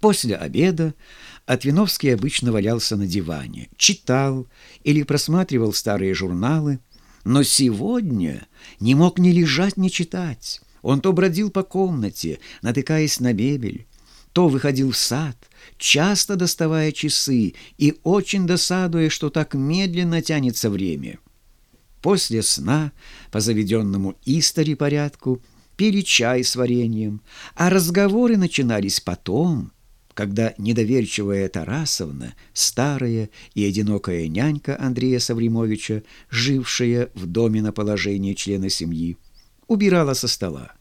После обеда Отвиновский обычно валялся на диване, читал или просматривал старые журналы, но сегодня не мог ни лежать, ни читать. Он то бродил по комнате, натыкаясь на мебель, то выходил в сад, часто доставая часы и очень досадуя, что так медленно тянется время. После сна, по заведенному истори порядку, пили чай с вареньем, а разговоры начинались потом, когда недоверчивая Тарасовна, старая и одинокая нянька Андрея Савримовича, жившая в доме на положении члена семьи, убирала со стола.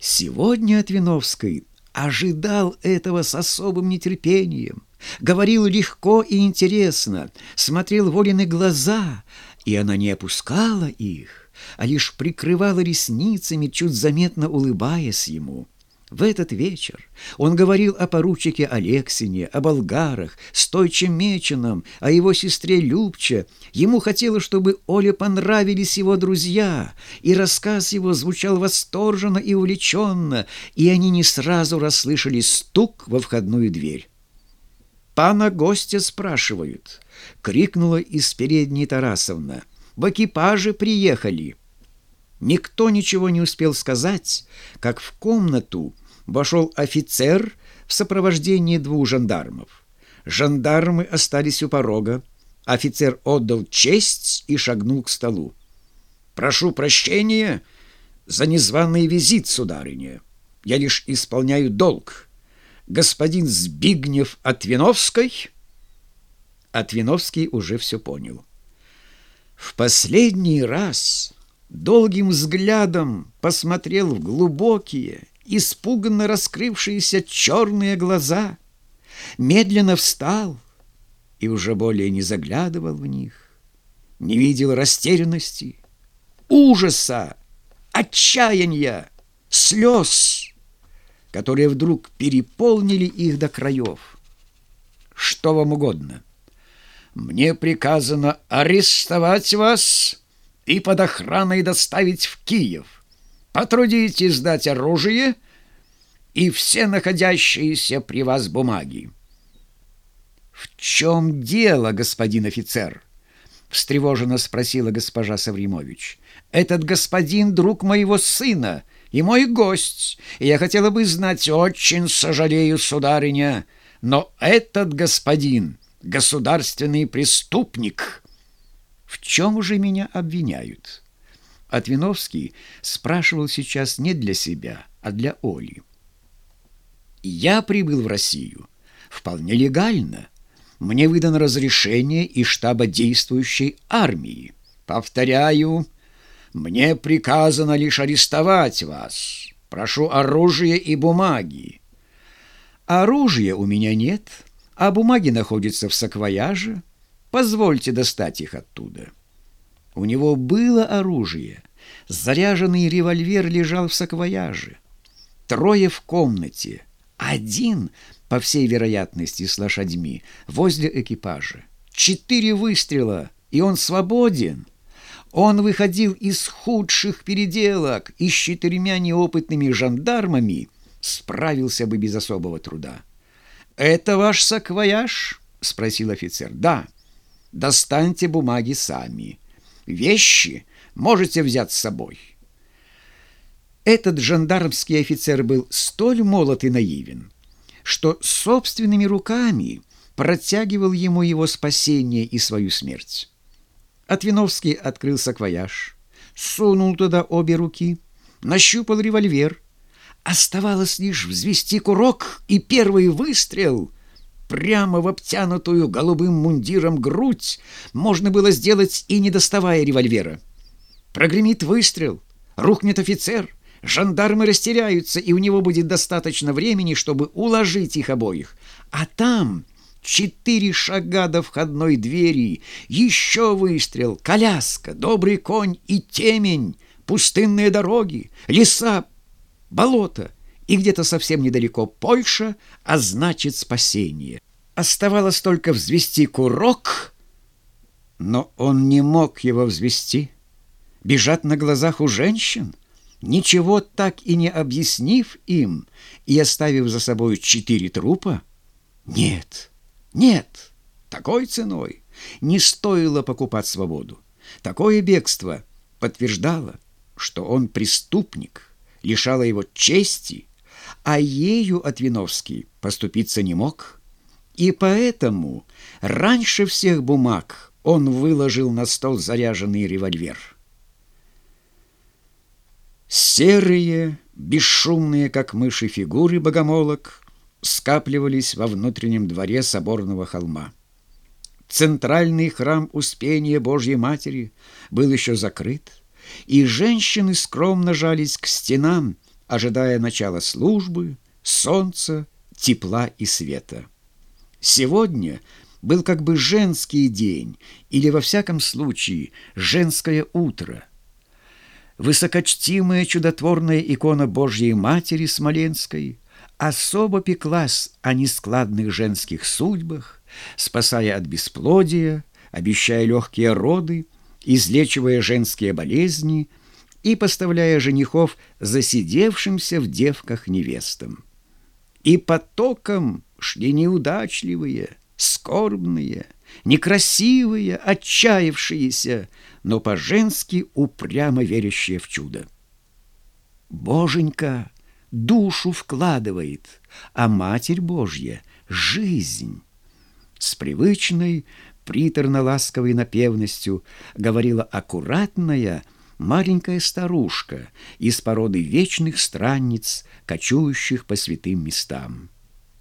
Сегодня от Виновской ожидал этого с особым нетерпением, говорил легко и интересно, смотрел Волины глаза, и она не опускала их, а лишь прикрывала ресницами, чуть заметно улыбаясь ему. В этот вечер он говорил о поручике Алексине, о болгарах, Стойче Меченом, о его сестре Любче. Ему хотелось, чтобы Оле понравились его друзья, и рассказ его звучал восторженно и увлеченно, и они не сразу расслышали стук во входную дверь. «Пана гостя спрашивают», — крикнула из передней Тарасовна. «В экипаже приехали». Никто ничего не успел сказать, как в комнату вошел офицер в сопровождении двух жандармов. Жандармы остались у порога. Офицер отдал честь и шагнул к столу. «Прошу прощения за незваный визит, сударыня. Я лишь исполняю долг. Господин Збигнев Отвиновской...» Отвиновский уже все понял. В последний раз долгим взглядом посмотрел в глубокие, испуганно раскрывшиеся черные глаза, медленно встал и уже более не заглядывал в них, не видел растерянности, ужаса, отчаяния, слез, которые вдруг переполнили их до краев. Что вам угодно? Мне приказано арестовать вас и под охраной доставить в Киев. Потрудитесь сдать оружие и все находящиеся при вас бумаги. «В чем дело, господин офицер?» — встревоженно спросила госпожа Савримович. «Этот господин — друг моего сына и мой гость, и я хотела бы знать, очень сожалею, сударыня, но этот господин — государственный преступник». В чем же меня обвиняют? Отвиновский спрашивал сейчас не для себя, а для Оли. Я прибыл в Россию вполне легально. Мне выдано разрешение из штаба действующей армии. Повторяю, мне приказано лишь арестовать вас. Прошу оружие и бумаги. Оружия у меня нет, а бумаги находятся в саквояже. Позвольте достать их оттуда. У него было оружие. Заряженный револьвер лежал в саквояже. Трое в комнате. Один, по всей вероятности, с лошадьми, возле экипажа. Четыре выстрела, и он свободен. Он выходил из худших переделок и с четырьмя неопытными жандармами справился бы без особого труда. «Это ваш саквояж?» — спросил офицер. «Да». Достаньте бумаги сами. Вещи можете взять с собой. Этот жандармский офицер был столь молод и наивен, что собственными руками протягивал ему его спасение и свою смерть. Отвиновский открыл саквояж, сунул туда обе руки, нащупал револьвер. Оставалось лишь взвести курок, и первый выстрел прямо в обтянутую голубым мундиром грудь можно было сделать и не доставая револьвера. Прогремит выстрел, рухнет офицер, жандармы растеряются, и у него будет достаточно времени, чтобы уложить их обоих. А там четыре шага до входной двери, еще выстрел, коляска, добрый конь и темень, пустынные дороги, леса, болото и где-то совсем недалеко Польша, а значит спасение. Оставалось только взвести курок, но он не мог его взвести. Бежать на глазах у женщин, ничего так и не объяснив им и оставив за собой четыре трупа? Нет, нет, такой ценой не стоило покупать свободу. Такое бегство подтверждало, что он преступник, лишало его чести, а ею Отвиновский поступиться не мог. И поэтому раньше всех бумаг он выложил на стол заряженный револьвер. Серые, бесшумные, как мыши, фигуры богомолок скапливались во внутреннем дворе соборного холма. Центральный храм Успения Божьей Матери был еще закрыт, и женщины скромно жались к стенам, ожидая начала службы, солнца, тепла и света. Сегодня был как бы женский день, или, во всяком случае, женское утро. Высокочтимая чудотворная икона Божьей Матери Смоленской особо пеклась о нескладных женских судьбах, спасая от бесплодия, обещая легкие роды, излечивая женские болезни и поставляя женихов засидевшимся в девках невестам. И потоком шли неудачливые, скорбные, некрасивые, отчаявшиеся, но по-женски упрямо верящие в чудо. Боженька душу вкладывает, а Матерь Божья — жизнь. С привычной, приторно-ласковой напевностью говорила аккуратная маленькая старушка из породы вечных странниц, кочующих по святым местам.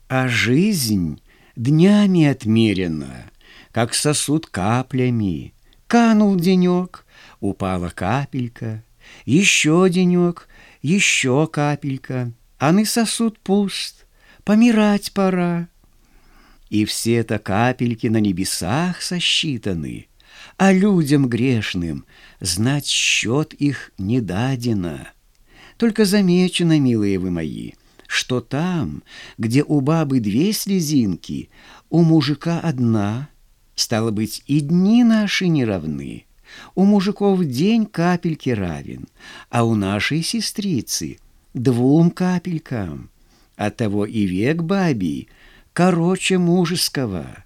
А жизнь днями отмерена, как сосуд каплями. Канул денек, упала капелька, еще денек, еще капелька, а ны сосуд пуст, помирать пора. И все это капельки на небесах сосчитаны, а людям грешным знать счет их не дадено. Только замечено, милые вы мои, что там, где у бабы две слезинки, у мужика одна, стало быть, и дни наши не равны. У мужиков день капельки равен, а у нашей сестрицы двум капелькам. Оттого и век бабий — короче мужеского.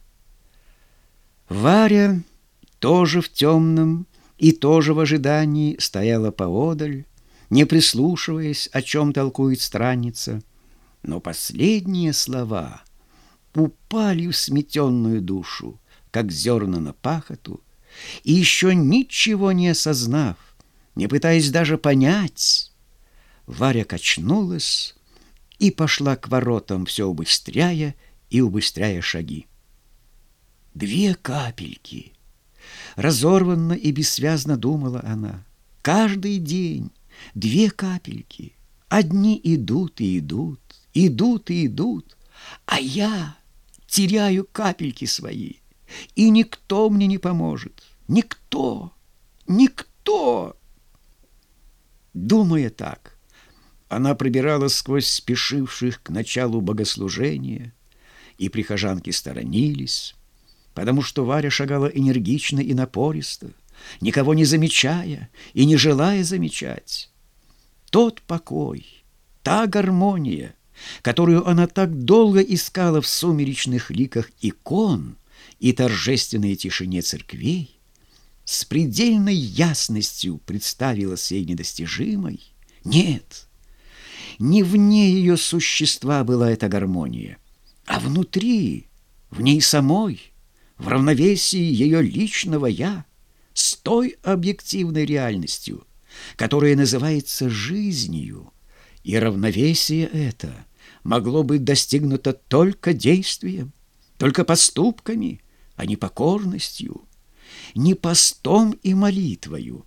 Варя тоже в темном и тоже в ожидании стояла поодаль, не прислушиваясь, о чем толкует странница. Но последние слова упали в сметенную душу, как зерна на пахоту, и еще ничего не осознав, не пытаясь даже понять, Варя качнулась и пошла к воротам все убыстряя и убыстряя шаги. Две капельки. Разорванно и бессвязно думала она. Каждый день две капельки. Одни идут и идут, идут и идут, а я теряю капельки свои, и никто мне не поможет. Никто, никто. Думая так, она пробиралась сквозь спешивших к началу богослужения, и прихожанки сторонились, потому что Варя шагала энергично и напористо, никого не замечая и не желая замечать. Тот покой, та гармония, которую она так долго искала в сумеречных ликах икон и торжественной тишине церквей, с предельной ясностью представилась ей недостижимой. Нет, не вне ее существа была эта гармония, а внутри, в ней самой, в равновесии ее личного «я», с той объективной реальностью, которая называется жизнью, и равновесие это могло быть достигнуто только действием, только поступками, а не покорностью, не постом и молитвою.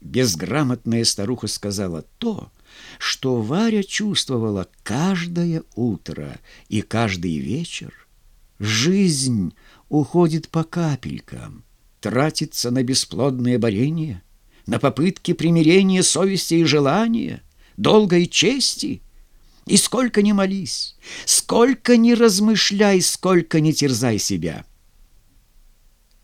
Безграмотная старуха сказала то, что Варя чувствовала каждое утро и каждый вечер. Жизнь уходит по капелькам, тратится на бесплодное борение, на попытки примирения совести и желания, долга и чести. И сколько ни молись, сколько ни размышляй, сколько ни терзай себя,